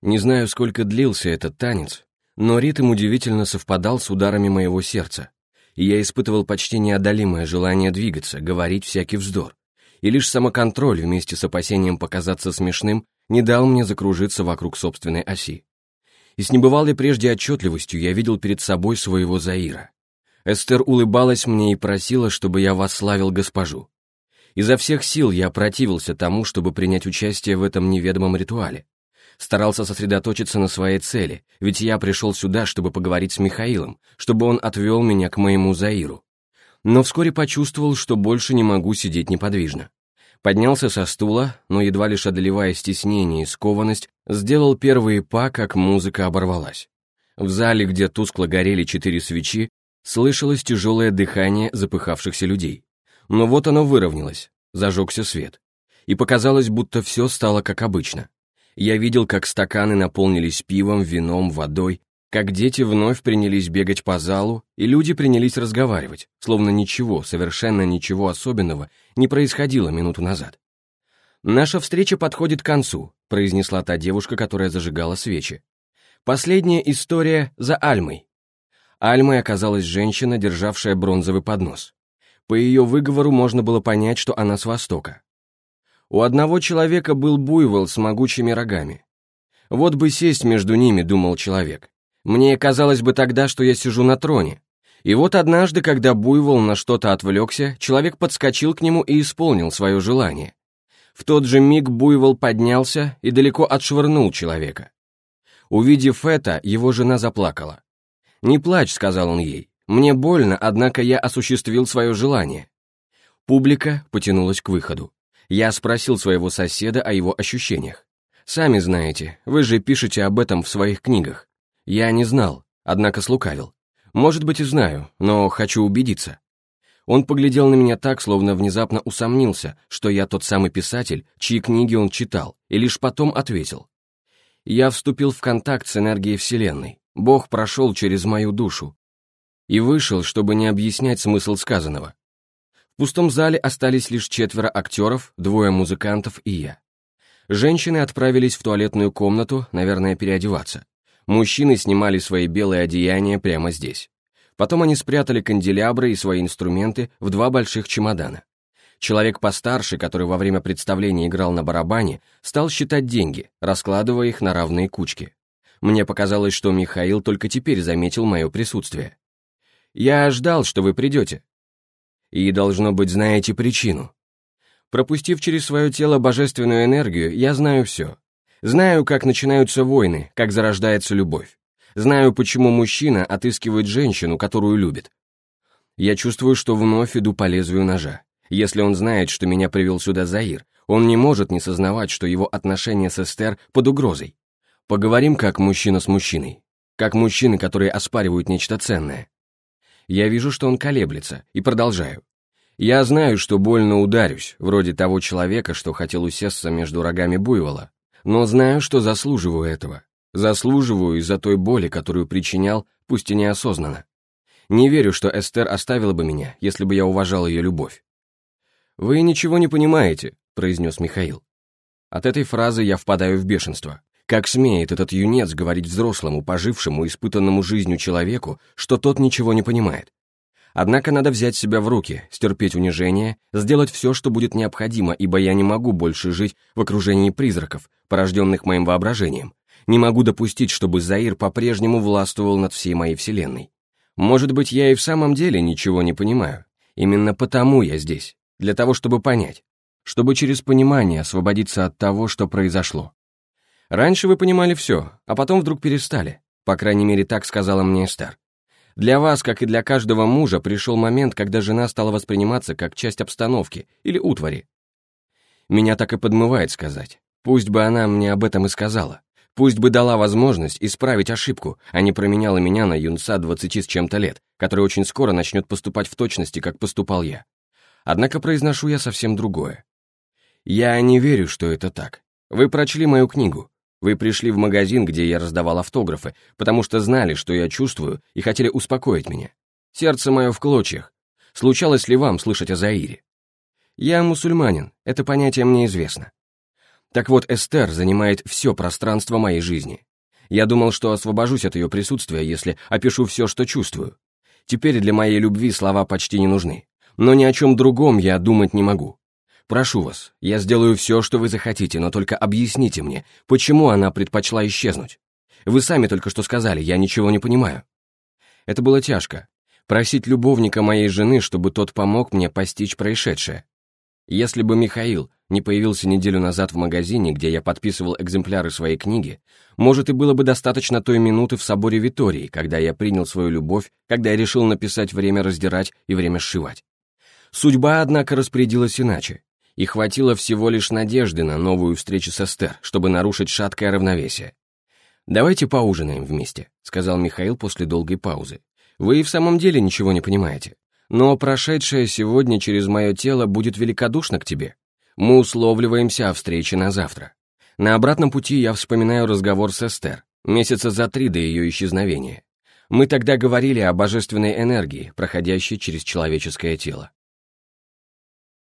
Не знаю, сколько длился этот танец, но ритм удивительно совпадал с ударами моего сердца, и я испытывал почти неодолимое желание двигаться, говорить всякий вздор. И лишь самоконтроль вместе с опасением показаться смешным не дал мне закружиться вокруг собственной оси. И с небывалой прежде отчетливостью я видел перед собой своего Заира. Эстер улыбалась мне и просила, чтобы я восславил госпожу. Изо всех сил я противился тому, чтобы принять участие в этом неведомом ритуале. Старался сосредоточиться на своей цели, ведь я пришел сюда, чтобы поговорить с Михаилом, чтобы он отвел меня к моему Заиру. Но вскоре почувствовал, что больше не могу сидеть неподвижно. Поднялся со стула, но едва лишь одолевая стеснение и скованность, сделал первые па, как музыка оборвалась. В зале, где тускло горели четыре свечи, слышалось тяжелое дыхание запыхавшихся людей. Но вот оно выровнялось, зажегся свет. И показалось, будто все стало как обычно. Я видел, как стаканы наполнились пивом, вином, водой, как дети вновь принялись бегать по залу, и люди принялись разговаривать, словно ничего, совершенно ничего особенного не происходило минуту назад. «Наша встреча подходит к концу», — произнесла та девушка, которая зажигала свечи. «Последняя история за Альмой». Альмой оказалась женщина, державшая бронзовый поднос. По ее выговору можно было понять, что она с Востока. У одного человека был буйвол с могучими рогами. Вот бы сесть между ними, думал человек. Мне казалось бы тогда, что я сижу на троне. И вот однажды, когда буйвол на что-то отвлекся, человек подскочил к нему и исполнил свое желание. В тот же миг буйвол поднялся и далеко отшвырнул человека. Увидев это, его жена заплакала. «Не плачь», — сказал он ей, мне больно, однако я осуществил свое желание. Публика потянулась к выходу. Я спросил своего соседа о его ощущениях. Сами знаете, вы же пишете об этом в своих книгах. Я не знал, однако слукавил. Может быть и знаю, но хочу убедиться. Он поглядел на меня так, словно внезапно усомнился, что я тот самый писатель, чьи книги он читал, и лишь потом ответил. Я вступил в контакт с энергией Вселенной. Бог прошел через мою душу, и вышел, чтобы не объяснять смысл сказанного. В пустом зале остались лишь четверо актеров, двое музыкантов и я. Женщины отправились в туалетную комнату, наверное, переодеваться. Мужчины снимали свои белые одеяния прямо здесь. Потом они спрятали канделябры и свои инструменты в два больших чемодана. Человек постарше, который во время представления играл на барабане, стал считать деньги, раскладывая их на равные кучки. Мне показалось, что Михаил только теперь заметил мое присутствие. Я ждал, что вы придете. И, должно быть, знаете причину. Пропустив через свое тело божественную энергию, я знаю все. Знаю, как начинаются войны, как зарождается любовь. Знаю, почему мужчина отыскивает женщину, которую любит. Я чувствую, что вновь иду по лезвию ножа. Если он знает, что меня привел сюда Заир, он не может не сознавать, что его отношения с Эстер под угрозой. Поговорим как мужчина с мужчиной. Как мужчины, которые оспаривают нечто ценное. Я вижу, что он колеблется, и продолжаю. Я знаю, что больно ударюсь, вроде того человека, что хотел усесться между рогами буйвола, но знаю, что заслуживаю этого. Заслуживаю из-за той боли, которую причинял, пусть и неосознанно. Не верю, что Эстер оставила бы меня, если бы я уважал ее любовь. «Вы ничего не понимаете», — произнес Михаил. От этой фразы я впадаю в бешенство. Как смеет этот юнец говорить взрослому, пожившему, испытанному жизнью человеку, что тот ничего не понимает? Однако надо взять себя в руки, стерпеть унижение, сделать все, что будет необходимо, ибо я не могу больше жить в окружении призраков, порожденных моим воображением. Не могу допустить, чтобы Заир по-прежнему властвовал над всей моей вселенной. Может быть, я и в самом деле ничего не понимаю. Именно потому я здесь, для того, чтобы понять, чтобы через понимание освободиться от того, что произошло. Раньше вы понимали все, а потом вдруг перестали. По крайней мере, так сказала мне Эстер. Для вас, как и для каждого мужа, пришел момент, когда жена стала восприниматься как часть обстановки или утвари. Меня так и подмывает сказать. Пусть бы она мне об этом и сказала. Пусть бы дала возможность исправить ошибку, а не променяла меня на юнца двадцати с чем-то лет, который очень скоро начнет поступать в точности, как поступал я. Однако произношу я совсем другое. Я не верю, что это так. Вы прочли мою книгу. Вы пришли в магазин, где я раздавал автографы, потому что знали, что я чувствую, и хотели успокоить меня. Сердце мое в клочьях. Случалось ли вам слышать о Заире? Я мусульманин, это понятие мне известно. Так вот, Эстер занимает все пространство моей жизни. Я думал, что освобожусь от ее присутствия, если опишу все, что чувствую. Теперь для моей любви слова почти не нужны. Но ни о чем другом я думать не могу. Прошу вас, я сделаю все, что вы захотите, но только объясните мне, почему она предпочла исчезнуть. Вы сами только что сказали, я ничего не понимаю. Это было тяжко. Просить любовника моей жены, чтобы тот помог мне постичь происшедшее. Если бы Михаил не появился неделю назад в магазине, где я подписывал экземпляры своей книги, может и было бы достаточно той минуты в соборе Витории, когда я принял свою любовь, когда я решил написать «Время раздирать» и «Время сшивать». Судьба, однако, распорядилась иначе, и хватило всего лишь надежды на новую встречу с Эстер, чтобы нарушить шаткое равновесие. «Давайте поужинаем вместе», — сказал Михаил после долгой паузы. «Вы и в самом деле ничего не понимаете но прошедшее сегодня через мое тело будет великодушно к тебе. Мы условливаемся о встрече на завтра. На обратном пути я вспоминаю разговор с Эстер, месяца за три до ее исчезновения. Мы тогда говорили о божественной энергии, проходящей через человеческое тело.